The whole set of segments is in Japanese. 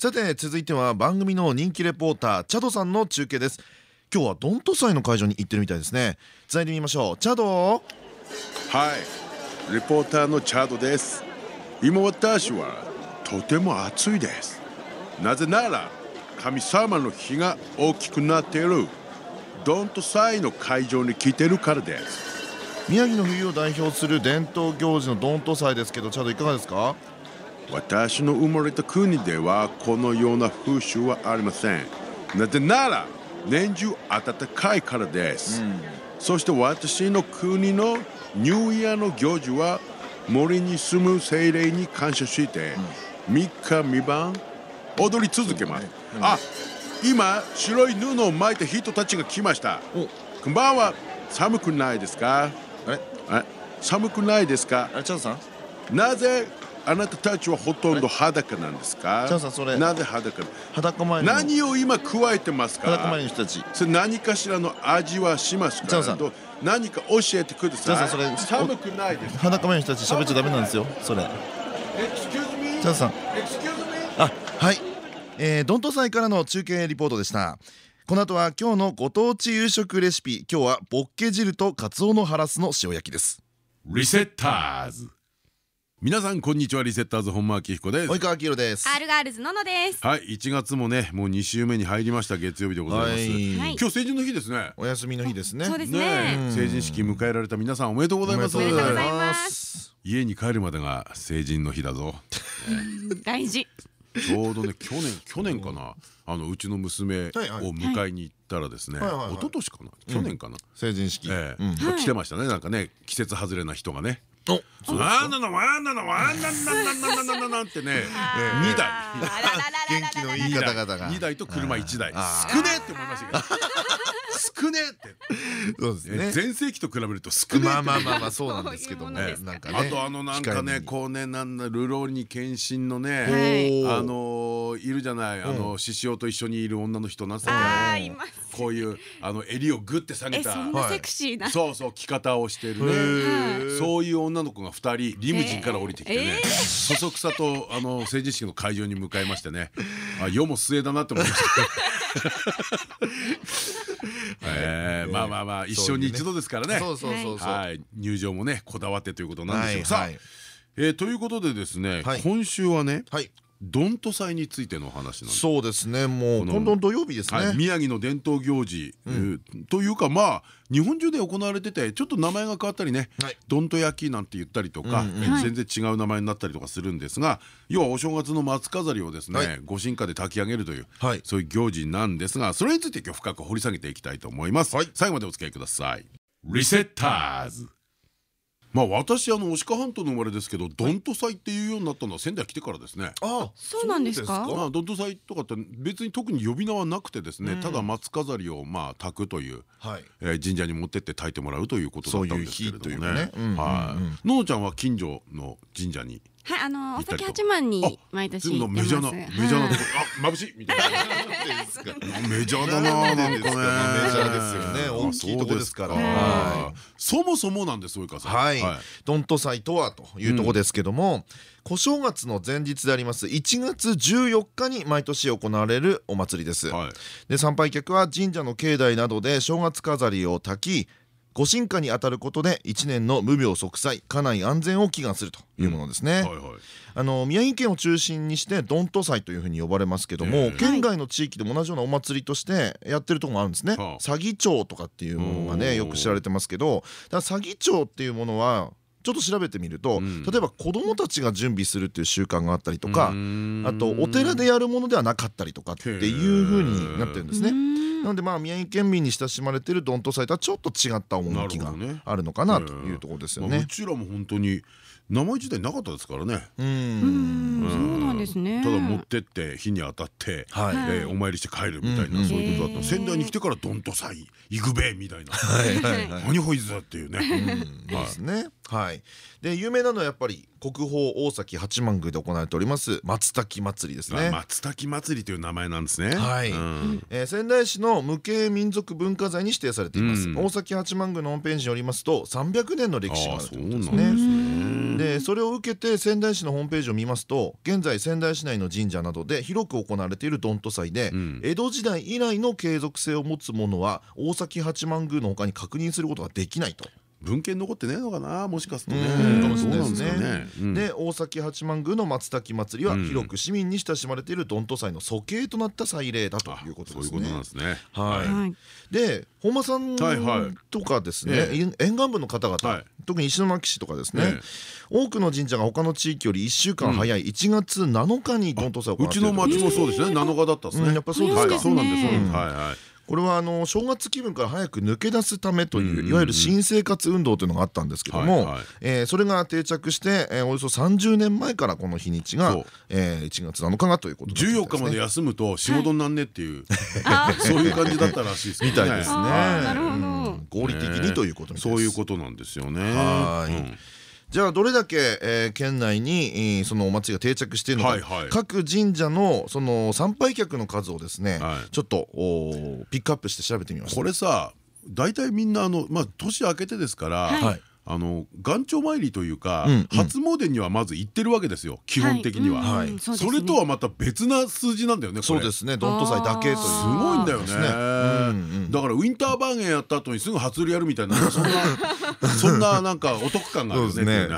さて続いては番組の人気レポーターチャドさんの中継です。今日はドント祭の会場に行ってるみたいですね。伝えてみましょう。チャド。はい。レポーターのチャドです。今私はとても暑いです。なぜなら神様の日が大きくなっている。ドント祭の会場に来てるからです。宮城の冬を代表する伝統行事のドント祭ですけどチャドいかがですか？私の生まれた国ではこのような風習はありません。なぜなら年中暖かいからです、うん、そして私の国のニューイヤーの行事は森に住む精霊に感謝して、うん、3日三晩踊り続けます、ねうん、あ今白い布を巻いた人たちが来ました。こんばんは。寒くないですか？あ寒くないですか？なぜあなたたちはほとんど裸なんですか？チャンさんそれ。なぜ裸裸前何を今加えてますか？裸前の人たち。それ何かしらの味はしますか？チャンさん。何か教えてください。チャンさんそれ寒くないです裸前の人たち喋っちゃダメなんですよ。それ。チャンさん。あはい。えー、ドント祭からの中継リポートでした。この後は今日のご当地夕食レシピ。今日はボッケ汁とカツオのハラスの塩焼きです。リセッターズ皆さんこんにちは。リセッターズ本間明彦です。及川明です。アールガールズののです。はい。1月もねもう2週目に入りました。月曜日でございます。今日成人の日ですね。お休みの日ですね。そうですね。成人式迎えられた皆さんおめでとうございます。おめでとうございます。家に帰るまでが成人の日だぞ。大事。ちょうどね去年去年かな。あのうちの娘を迎えに行ったらですね一昨年かな。去年かな。成人式。来てましたね。なんかね季節外れな人がねわんなのわんなのわんなんなんなんなんなんなんってね2台元気のいい方々が2台と車1台少ねって思いましたけど少ねってそうですね全盛期と比べると少ねまあまあまあまあそうなんですけどねあとあのなんかねこうねなんだルローニケンシンのねあのいるじゃない。あの獅子雄と一緒にいる女の人なんす。かこういうあの襟をグッて下げた。そうそう着方をしてる。ねそういう女の子が2人リムジンから降りてきてねそそくさとあの成人式の会場に向かいましてね。あ世も末だなって思いました。えまあまあまあ一生に一度ですからね。入場もねこだわってということなんでしょう。さあえということでですね今週はねドント祭についての話なんそうですね。もう今度土曜日ですね。宮城の伝統行事。というかまあ日本中で行われててちょっと名前が変わったりねどんと焼きなんて言ったりとか全然違う名前になったりとかするんですが要はお正月の松飾りをですねご神家で炊き上げるというそういう行事なんですがそれについて今日深く掘り下げていきたいと思います。最後までお付き合いください。リセッターズまあ私あの牡鹿半島の生まれですけどどんと祭っていうようになったのは仙台来てからですね。あ、そうなんですか？まあどんと祭とかって別に特に呼び名はなくてですね、ただ松飾りをまあ炊くという神社に持ってって炊いてもらうということだったんですけれどもね。はい。ののちゃんは近所の神社にはいあの大崎八幡に毎年行ってます。メジャーなメジャーなところあ眩しいみたいな。メジャーだななんかね。メジャーですよね。大きいとこですから。そもそもなんです及川さん。はい。どんと祭とはというとこですけども。小正月の前日であります1月14日に毎年行われるお祭りです。で参拝客は神社の境内などで正月飾りを焚きご神火に当たることで1年の無病息災家内安全を祈願するというものですね。あの宮城県を中心にしてどんと祭というふうに呼ばれますけども、県外の地域でも同じようなお祭りとしてやってるとこもあるんですね。詐欺町とかっていうものがねよく知られてますけど、だから詐欺町っていうものはちょっと調べてみると、例えば子どもたちが準備するっていう習慣があったりとかあとお寺でやるものではなかったりとかっていうふうになってるんですね。なのでまあ宮城県民に親しまれているどんと祭とはちょっと違った趣があるのかなというところですよね。うちらも本当に名前自体なかったですからね。うん、そうなんですね。ただ持ってって火に当たって、はい、えお参りして帰るみたいなそういうことだった。仙台に来てからどんと祭行くべみたいな。何ほいずっていうね。ですね。はい。で有名なのはやっぱり国宝大崎八幡宮で行われております松滝祭りですね。松滝祭りという名前なんですね。はい。え仙台市の無形民族文化財に指定されています。大崎八幡宮のホームページによりますと300年の歴史があるということですね。でそれを受けて仙台市のホームページを見ますと現在仙台市内の神社などで広く行われているどんと祭で、江戸時代以来の継続性を持つものは大崎八幡宮のほかに確認することができないと。文献残ってねえのかな？もしかするとね。かもしれないですね。で大崎八幡宮の松滝祭りは広く市民に親しまれているどんと祭の鼠径となった祭礼だということですね。そういうことなんですね。はい。で本間さんとかですね沿岸部の方々特に石巻市とかですね多くの神社が他の地域より1週間早い1月7日にどんと祭を行ってうちの町もそうですね7日だったですね。やっぱそうですか。そうなんです。はいはい。これはあの正月気分から早く抜け出すためといういわゆる新生活運動というのがあったんですけどもそれが定着しておよそ30年前からこの日にちが1月7日がということで14日まで休むと仕事になんねっていう そういう感じだったらしいですみたいですね。合理的にということそういうことなんですよね。はい。じゃあどれだけ、えー、県内にそのお祭りが定着しているのか、はいはい、各神社のその参拝客の数をですね、はい、ちょっとピックアップして調べてみました。これさ大体みんなあの、まあ、年明けてですから、はい、あの元朝参りというか、初詣にはまず行ってるわけですよ基本的には、それとはまた別な数字なんだよねそうですね。どんと祭だけという。すごいんだよね。だからウィンターバーゲンやった後にすぐ初売りやるみたいなそんな そんななんかお得感があるね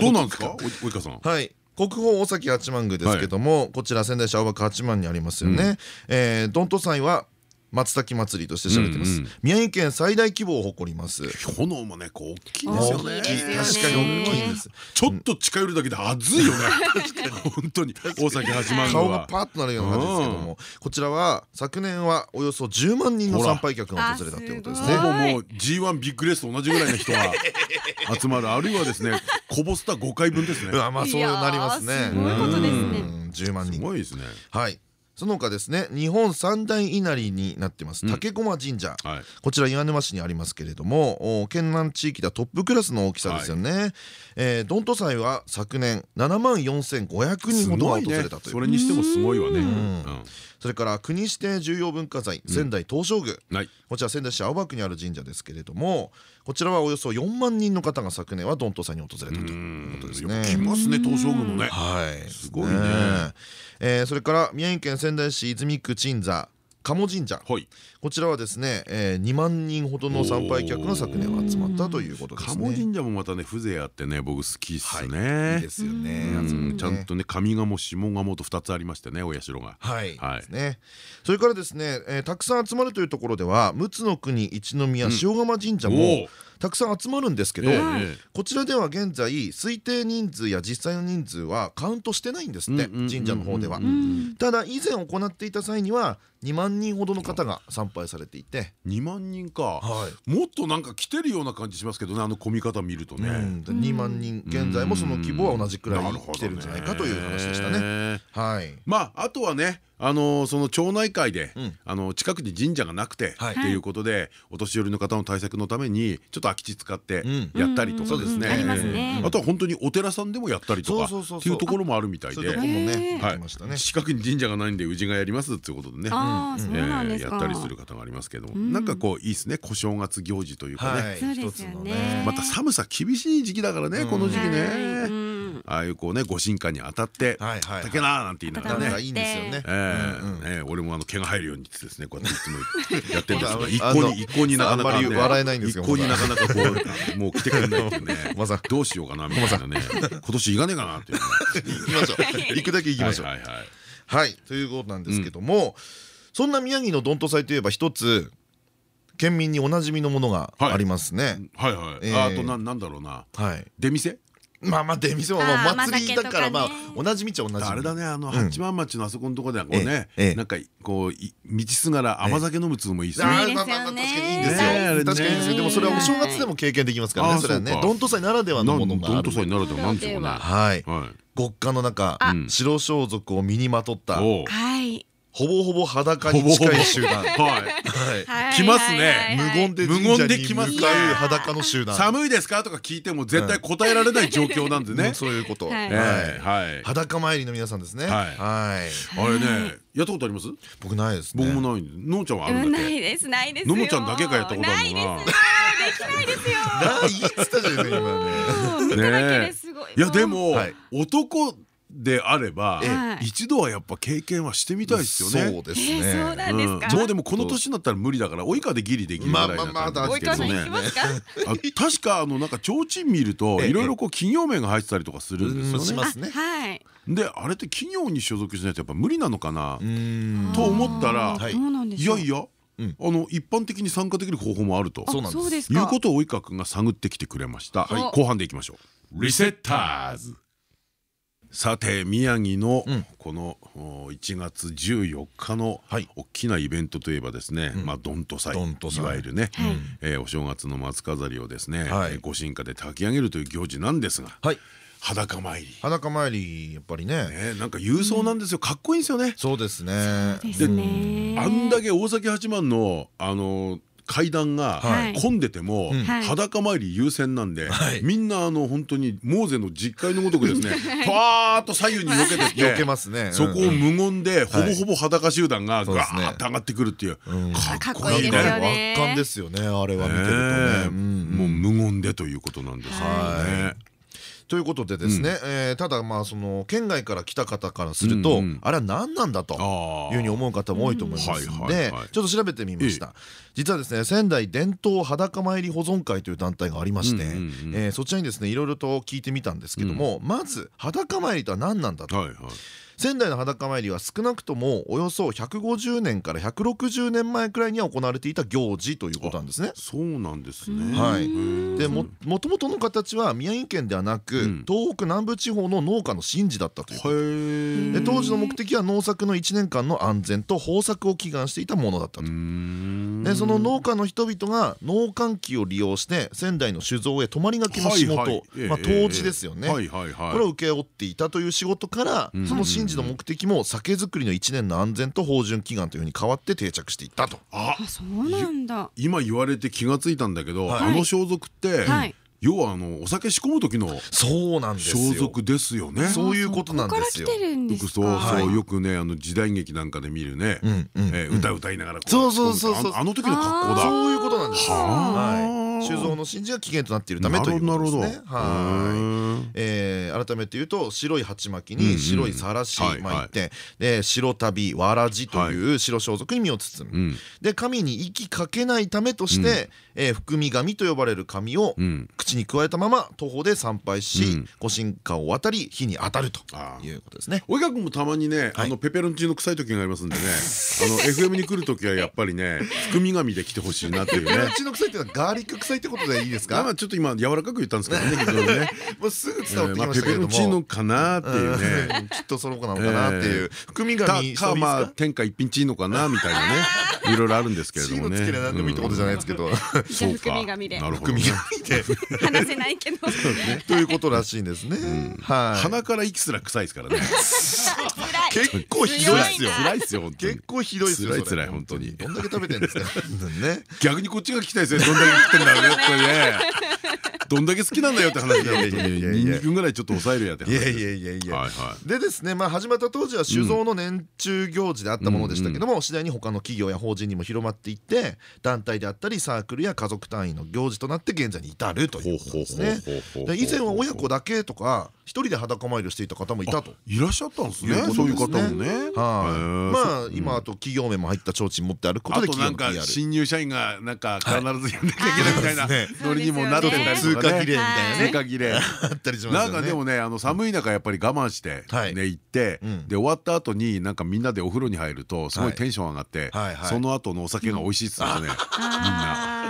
どう なんですか？及川さん。はい。国宝大崎八幡宮ですけども、こちら仙台市青葉区八幡にありますよね。えどんと祭は松滝祭りとして知られてます、宮城県最大規模を誇ります。炎もねこう大きいですよね。確かに大きいです。ちょっと近寄るだけで熱いよね。本当に大崎八幡顔がパッとなるような感じですけどもこちらは昨年はおよそ10万人の参拝客が訪れたということですね。ほぼもう G1 ビッグレースと同じぐらいの人が集まる。あるいはですねこぼした5回分ですね。まあそうなりますね。すごいことですね。10万人。すごいですね。はいその他ですね日本三大稲荷になってます。竹駒神社、はい、こちら岩沼市にありますけれども県南地域ではトップクラスの大きさですよね、はい、えー、どんと祭は昨年7万4500人ほどが訪れたという、ね、それにしてもすごいわね、うん、それから国指定重要文化財仙台東照宮、うん、こちら仙台市青葉区にある神社ですけれどもこちらはおよそ4万人の方が昨年はどんと祭に訪れたということですね。来ますね東照宮もね。はい。すごいね。えー、それから宮城県仙台市泉区鎮座鴨神社、はい、こちらはですね、えー、2万人ほどの参拝客が昨年は集まったということですね。鴨神社もまたね風情あってね僕好きっすね、はい、いいですよね。ちゃんとね上賀茂下賀茂と2つありましてねお社が。はい、はい、ね。それからですね、えー、たくさん集まるというところでは陸奥の国一宮塩釜神社も、うんたくさん集まるんですけど、こちらでは現在推定人数や実際の人数はカウントしてないんですって神社の方では。ただ以前行っていた際には2万人ほどの方が参拝されていて2万人か、はい、もっとなんか来てるような感じしますけどねあの混み方見るとね、うん、2万人現在もその規模は同じくらい来てるんじゃないかという話でしたね。はい、まああとはねあのその町内会で、あの近くに神社がなくてっていうことでお年寄りの方の対策のためにちょっと空き地使ってやったりとかですね。あとは本当にお寺さんでもやったりとかっていうところもあるみたいで。近くに神社がないんで宇治がやりますっていうことでね。やったりする方がありますけどなんかこういいですね小正月行事というかね。また寒さ厳しい時期だからねこの時期ね。ああいうこうねご神官に当たって「竹な」なんて言いながらね。いいんですよね。俺もあの毛が入るようにですねこうやっていつもやってるんですけど一向に一向になかなか笑えないんです一向になかなかこうもう来てくれないっていうね。どうしようかなみたいなね。今年行かねえかなっていう 行きましょう行くだけ行きましょう。はい。ということなんですけどもそんな宮城のどんと祭といえば一つ県民におなじみのものがありますね。はいはい。あとなんなんだろうな。はい。出店？まあまあ出店はまあ祭りだからまあ同じ道は同じあれだねあの八幡町のあそこのところではこうねなんかこう道すがら甘酒飲むつもいいですね。確かにいいんですよ。確かにいいですよでもそれはお正月でも経験できますからねそれはね。どんと祭ならではのものがどんと祭ならではなんていうかな。はい。極寒の中白装束を身にまとったはいほぼほぼ裸に近い集団。はい。来ますね。無言で無言で来ますか裸の集団。寒いですか？とか聞いても絶対答えられない状況なんでね。そういうこと。はい。裸参りの皆さんですね。はい。あれね、やったことあります？僕ないです。僕もない。のんちゃんはあるんだ？ないですないです。ののちゃんだけがやったことあるのが。できないですよ。ないいっつったじゃない今ね。いやでも男であれば一度はやっぱ経験はしてみたいですよね。そうですね。もうでもこの年になったら無理だから及川でギリできるぐらいだったんですけどね。確かあのなんか提灯見るといろいろこう企業名が入ってたりとかするんですよね。であれって企業に所属しないとやっぱ無理なのかなと思ったらいやいや。あの一般的に参加できる方法もあるということを及川君が探ってきてくれました。後半でいきましょう。リセッターズさて宮城のこの1月14日の大きなイベントといえばですねまあどんと祭。いわゆるねお正月の松飾りをですねご神家で炊き上げるという行事なんですが裸参り。裸参りやっぱりね。なんか勇壮なんですよ。かっこいいんですよね。そうですね。であんだけ大崎八幡のあの階段が混んでても裸参り優先なんでみんなあの本当にモーゼの実会のごとくですね ファーッと左右に避けて避けますね。そこを無言でほぼほぼ裸集団がガーッと上がってくるっていう。かっこいいね。圧巻ですよねあれは見てるとね。もう無言でということなんですよね。ということでですね、えただまあその県外から来た方からするとあれは何なんだというふうに思う方も多いと思いますのでちょっと調べてみました。実はですね仙台伝統裸参り保存会という団体がありましてそちらにですねいろいろと聞いてみたんですけどもまず裸参りとは何なんだと。仙台の裸参りは少なくともおよそ150年から160年前くらいには行われていた行事ということなんですね。そうなんですね。はい。でももともとの形は宮城県ではなく、東北南部地方の農家の神事だったというで当時の目的は農作の1年間の安全と豊作を祈願していたものだったと。でその農家の人々が農閑期を利用して仙台の酒造へ泊まりがけの仕事、まあ当時ですよね。これを請け負っていたという仕事からその神事の目的も酒造りの1年の安全と芳醇祈願というふうに変わって定着していったと。あそうなんだ今言われて気が付いたんだけど、あの装束って、要はあのお酒仕込む時のそうなんです装束ですよね。そういうことなんですよ。そうそうよくねあの時代劇なんかで見るね、歌歌いながらそうそうそうそうあの時の格好だ。そういうことなんですよ。はい。酒造の神事が起源となっているためということですね。はい。え改めて言うと白い鉢巻きに白いさらし巻いて、で白旅わらじという白装束に身を包む。で神に息かけないためとして、え含み神と呼ばれる神を口に加えたまま徒歩で参拝し、ご神火を渡り火に当たるということですね。及川君もたまにね、あのペペロンチーノ臭い時がありますんでね、あの FM に来る時はやっぱりね含み神で来てほしいなっていうね。ペペロンチーノ臭いっていうのはガーリック臭いってことでいいですか？まあちょっと今柔らかく言ったんですけどね、非常にね。もうすぐ伝わってきましたけども。ペペロンチーノかなっていうね。きっとその子なのかなっていう。含み神か？まあ天下一品チーノかなみたいなね。いろいろあるんですけれどもね。チーノつけれなんでもいいってことじゃないですけど。そうか。で含み神で話せないけど。ということらしいんですね。はい。鼻から息すら臭いですからね。結構ひどいですよ。辛いですよ。結構ひどいですよ。辛い辛い本当に。どんだけ食べてんですか？ね。逆にこっちが聞きたいですね。どんだけ食ってんだろうねってね。どんだけ好きなんだよって話だよ。ニンニクぐらいちょっと抑えるやっていやいやいやいや。でですねまあ始まった当時は酒造の年中行事であったものでしたけども次第に他の企業や法人にも広まっていって団体であったりサークルや家族単位の行事となって現在に至るということですね。以前は親子だけとか一人で裸参りをしていた方もいたと。いらっしゃったんですね。そういう方もね。はい。まあ今あと企業名も入った提灯持ってあることで企業の新入社員がなんか必ずやんなきゃいけないみたいな。ノリにもなってたり通過儀礼みたいなね。通過儀礼。あったりしますなんかでもねあの寒い中やっぱり我慢してね行ってで終わった後になんかみんなでお風呂に入るとすごいテンション上がってその後のお酒が美味しいっすよね。みんな。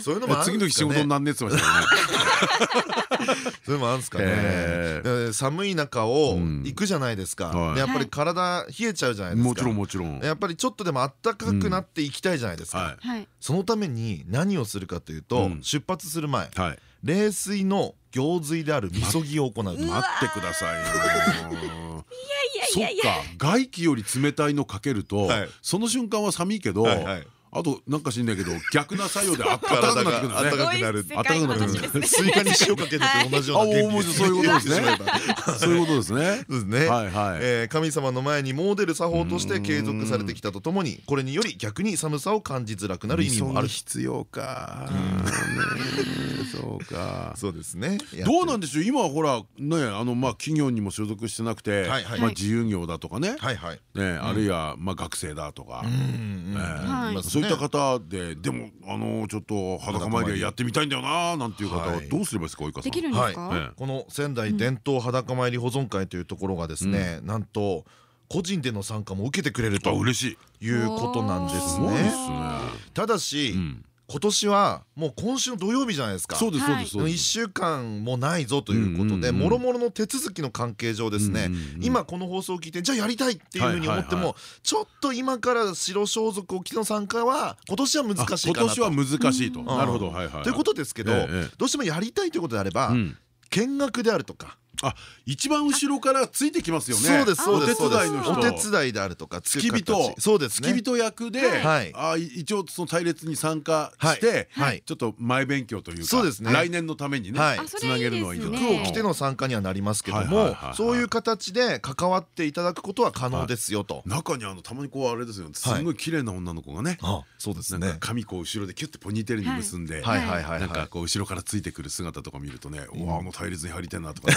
そういうのも次の日仕事になんねって言ってましたよね それもあるんですかね。寒い中を行くじゃないですか。やっぱり体冷えちゃうじゃないですか。もちろんもちろん。やっぱりちょっとでも暖かくなっていきたいじゃないですか。そのために何をするかというと出発する前冷水の行水であるみそぎを行う待ってください そっか。外気より冷たいのかけるとその瞬間は寒いけどあとなんか知んないけど 逆な作用であったかくなってくるね。あったかくなる。あったかくなる。スイカに塩かけると同じような原理。そういうことですね。そういうことですね。ですね。はいはい。神様の前に詣でる作法として継続されてきたとともに、これにより逆に寒さを感じづらくなる意味もある。必要か。そうか。そうですね。どうなんでしょう？今はほらねあのまあ企業にも所属してなくて、まあ自由業だとかね。はいはい。ねあるいはまあ学生だとか。そういった方ででもあのちょっと裸参りやってみたいんだよななんていう方はどうすればいいですか及川さん。できるんですか？この仙台伝統裸参り保存会というところがですね、なんと個人での参加も受けてくれると嬉しい。いうことなんですね。ただし今年はもう今週の土曜日じゃないですか。そうですそうです1週間もないぞということでもろもろの手続きの関係上ですね今この放送を聞いてじゃあやりたいっていうふうに思ってもちょっと今から白装束を着ての参加は今年は難しいかな今年は難しいと。なるほど。ということですけどどうしてもやりたいということであれば見学であるとかあ一番後ろからついてきますよね。そうですそうですお手伝いの人。お手伝いであるとか付き人。そうです付き人役であ一応その隊列に参加してちょっと前勉強というか来年のためにねつなげるのはいい服を着ての参加にはなりますけどもそういう形で関わっていただくことは可能ですよと。中にあのたまにこうあれですよすごい綺麗な女の子がねそうですね。髪こう後ろでキュッてポニーテールに結んでなんかこう後ろからついてくる姿とか見るとねあの隊列に入りたいなとか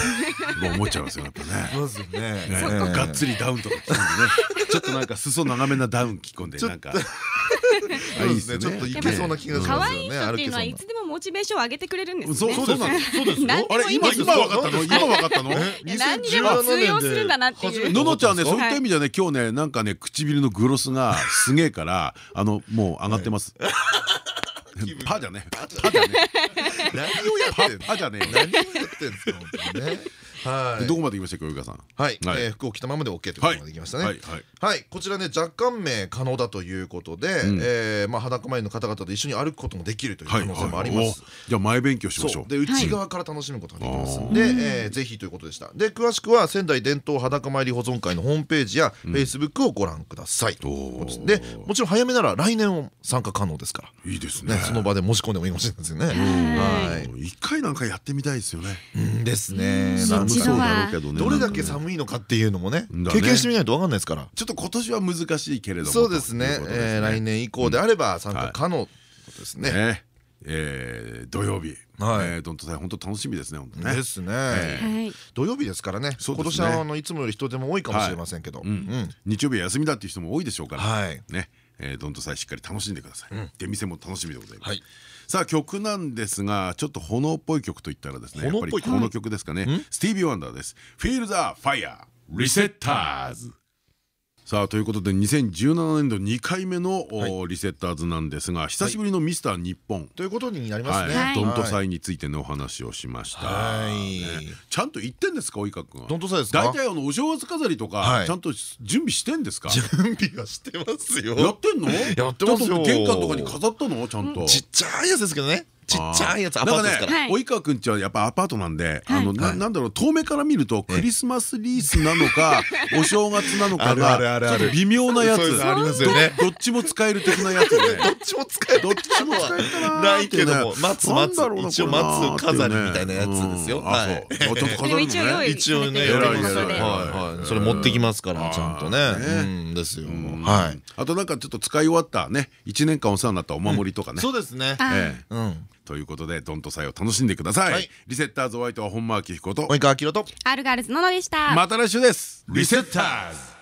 思っちゃいますよやっぱね。そうですね。がっつりダウンとか着込んでね。ちょっとなんか裾長めなダウン着込んでなんか。いいですね。ちょっといけそうな気がしますよね。可愛い人っていうのはいつでもモチベーションを上げてくれるんですね。そうそうなんです。そうです。あれ今今わかったの？今わかったの？何にでも通用するんだなっていう。ののちゃんねそういった意味ではね今日ねなんかね唇のグロスがすげえからあのもう上がってます。パじゃねパじゃね何を やってんパじゃね何をやってんですか本当にねどこまで行きましたか、及川さん。はい、服を着たままで OK ということができましたね。はい、こちらね、若干名可能だということで、えまあ裸前の方々と一緒に歩くこともできるという可能性もあります。じゃあ前勉強しましょう。で内側から楽しむことができますで、ぜひということでした。で詳しくは仙台伝統裸参り保存会のホームページやフェイスブックをご覧ください。で、もちろん早めなら来年を参加可能ですから。いいですね。その場で申し込んでもいいかもしれないですよね。はい。一回なんかやってみたいですよね。ですね。そうだろうけどどれだけ寒いのかっていうのもね経験してみないと分かんないですから。ちょっと今年は難しいけれども。そうですね。来年以降であれば参加可能ですね。え土曜日。えドントサイ本当楽しみですね本当ね。ですね。土曜日ですからね。今年はあのいつもより人手も多いかもしれませんけど。日曜日休みだっていう人も多いでしょうから。ねドントサイしっかり楽しんでください。出店も楽しみでございます。さあ曲なんですがちょっと炎っぽい曲といったらですねやっぱりこの曲ですかね。スティービー・ワンダーです「Feel the Fire Resetters」さあということで2017年度2回目のリセッターズなんですが久しぶりのミスター日本。ということになりますね。ドントサイについてのお話をしました。ちゃんと言ってんですか及川君はドントサイですか？大体あのお正月飾りとかちゃんと準備してんですか？準備はしてますよ。やってんの？やってますよ。玄関とかに飾ったの？ちゃんと。ちっちゃいやつですけどねちっちゃいやつアパートですから。及川くんちはやっぱアパートなんであのなんだろう遠目から見るとクリスマスリースなのか お正月なのかがちょっと微妙なやつ。どっちも使える的なやつで どっちも使える。どっちも使えるかなないけども待つ待つ一応待つ飾りみたいなやつですよ。ちょっと飾るのね。一応ね。それ持ってきますからちゃんとね。ですよ。はい。あとなんかちょっと使い終わったね1年間お世話になったお守りとかね。そうですね。うんということでドンとサイを楽しんでください、はい、リセッターズお相手は本間明彦と及川明とアルガールズののでした。また来週です。リセッターズ